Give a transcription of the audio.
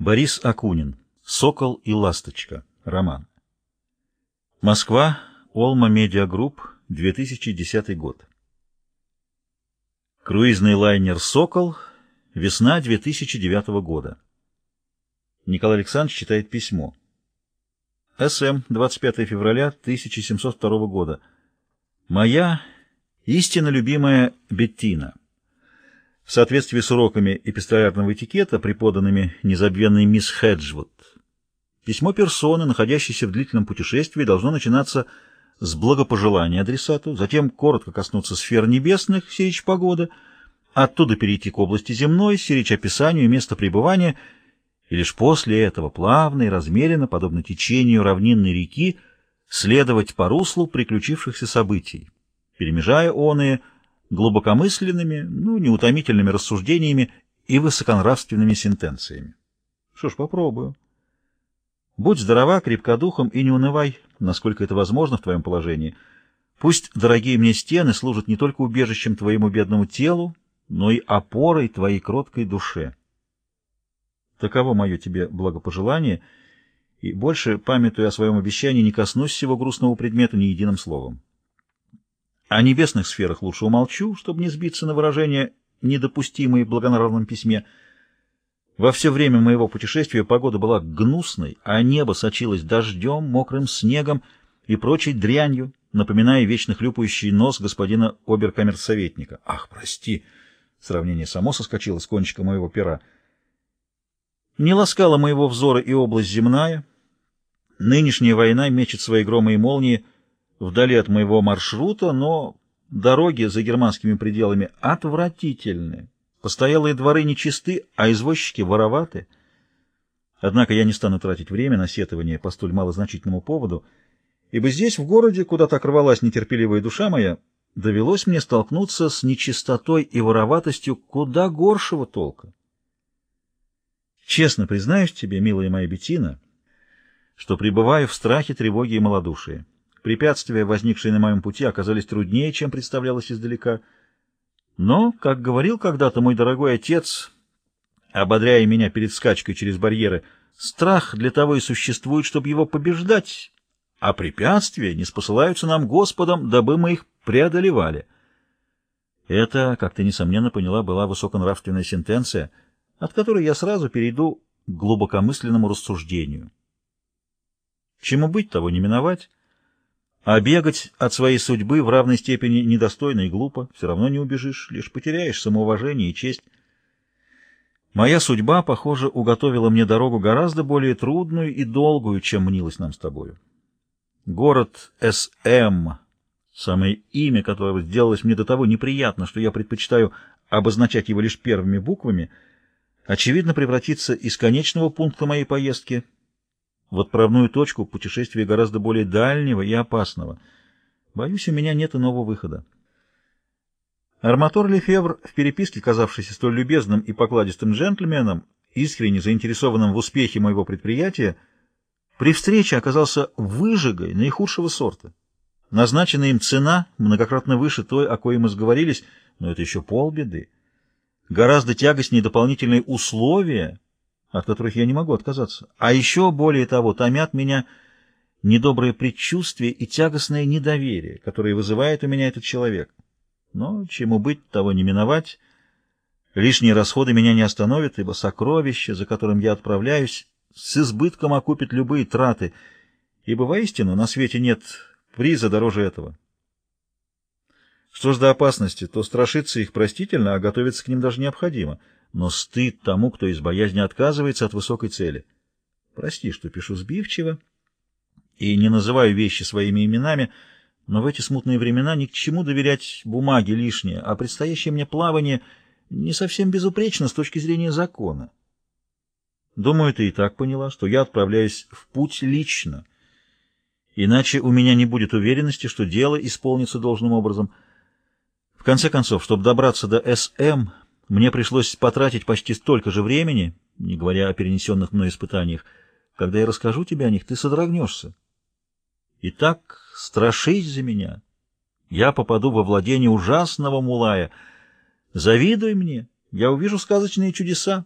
Борис Акунин. «Сокол и ласточка». Роман. Москва. Олма Медиа Групп. 2010 год. Круизный лайнер «Сокол». Весна 2009 года. Николай Александрович читает письмо. СМ. 25 февраля 1702 года. Моя истинно любимая Беттина. В соответствии с уроками эпистолярного этикета, преподанными незабвенной мисс Хеджвуд, письмо персоны, находящейся в длительном путешествии, должно начинаться с благопожелания адресату, затем коротко коснуться сфер небесных, сирич погоды, оттуда перейти к области земной, сирич описанию места пребывания, и лишь после этого плавно и размеренно, подобно течению равнинной реки, следовать по руслу приключившихся событий, перемежая оные глубокомысленными, ну, неутомительными рассуждениями и высоконравственными сентенциями. Что ж, попробую. Будь здорова, крепкодухом и не унывай, насколько это возможно в твоем положении. Пусть дорогие мне стены служат не только убежищем твоему бедному телу, но и опорой твоей кроткой душе. Таково мое тебе благопожелание, и больше, памятуя о своем обещании, не коснусь всего грустного предмета ни единым словом. О небесных сферах лучше умолчу, чтобы не сбиться на выражения, недопустимые в благонравном письме. Во все время моего путешествия погода была гнусной, а небо сочилось дождем, мокрым снегом и прочей дрянью, напоминая вечно хлюпающий нос господина оберкамерсоветника. Ах, прости! Сравнение само соскочило с кончика моего пера. Не ласкала моего взора и область земная. Нынешняя война мечет свои громы и молнии — вдали от моего маршрута, но дороги за германскими пределами отвратительны. Постоялые дворы нечисты, а извозчики вороваты. Однако я не стану тратить время на сетование по столь малозначительному поводу, ибо здесь, в городе, куда так рвалась нетерпеливая душа моя, довелось мне столкнуться с нечистотой и вороватостью куда горшего толка. Честно признаюсь тебе, милая моя Бетина, что пребываю в страхе, тревоге и малодушии. Препятствия, возникшие на моем пути, оказались труднее, чем представлялось издалека. Но, как говорил когда-то мой дорогой отец, ободряя меня перед скачкой через барьеры, страх для того и существует, чтобы его побеждать, а препятствия не спосылаются нам Господом, дабы мы их преодолевали. Это, как ты, несомненно, поняла, была высоконравственная сентенция, от которой я сразу перейду к глубокомысленному рассуждению. Чему быть, того не миновать. А бегать от своей судьбы в равной степени недостойно и глупо, все равно не убежишь, лишь потеряешь самоуважение и честь. Моя судьба, похоже, уготовила мне дорогу гораздо более трудную и долгую, чем мнилось нам с тобою. Город С.М., самое имя которого сделалось мне до того неприятно, что я предпочитаю обозначать его лишь первыми буквами, очевидно превратится из конечного пункта моей поездки — в отправную точку путешествия гораздо более дальнего и опасного. Боюсь, у меня нет иного выхода. Арматор Лефевр, в переписке казавшийся столь любезным и покладистым джентльменом, искренне заинтересованным в успехе моего предприятия, при встрече оказался выжигой наихудшего сорта. Назначенная им цена многократно выше той, о коей мы сговорились, но это еще полбеды. Гораздо тягостнее дополнительные условия, от которых я не могу отказаться. А еще более того, томят меня недоброе предчувствие и тягостное недоверие, которое вызывает у меня этот человек. Но чему быть, того не миновать. Лишние расходы меня не остановят, ибо сокровище, за которым я отправляюсь, с избытком окупит любые траты, ибо воистину на свете нет приза дороже этого. Что ж до опасности, то страшиться их простительно, а готовиться к ним даже необходимо — но стыд тому, кто из боязни отказывается от высокой цели. Прости, что пишу сбивчиво и не называю вещи своими именами, но в эти смутные времена ни к чему доверять бумаге лишнее, а предстоящее мне плавание не совсем безупречно с точки зрения закона. Думаю, ты и так поняла, что я отправляюсь в путь лично, иначе у меня не будет уверенности, что дело исполнится должным образом. В конце концов, чтобы добраться до СМ, мне пришлось потратить почти столько же времени, не говоря о перенесенных мной испытаниях. Когда я расскажу тебе о них, ты содрогнешься. Итак, страшись за меня. Я попаду во владение ужасного мулая. Завидуй мне, я увижу сказочные чудеса.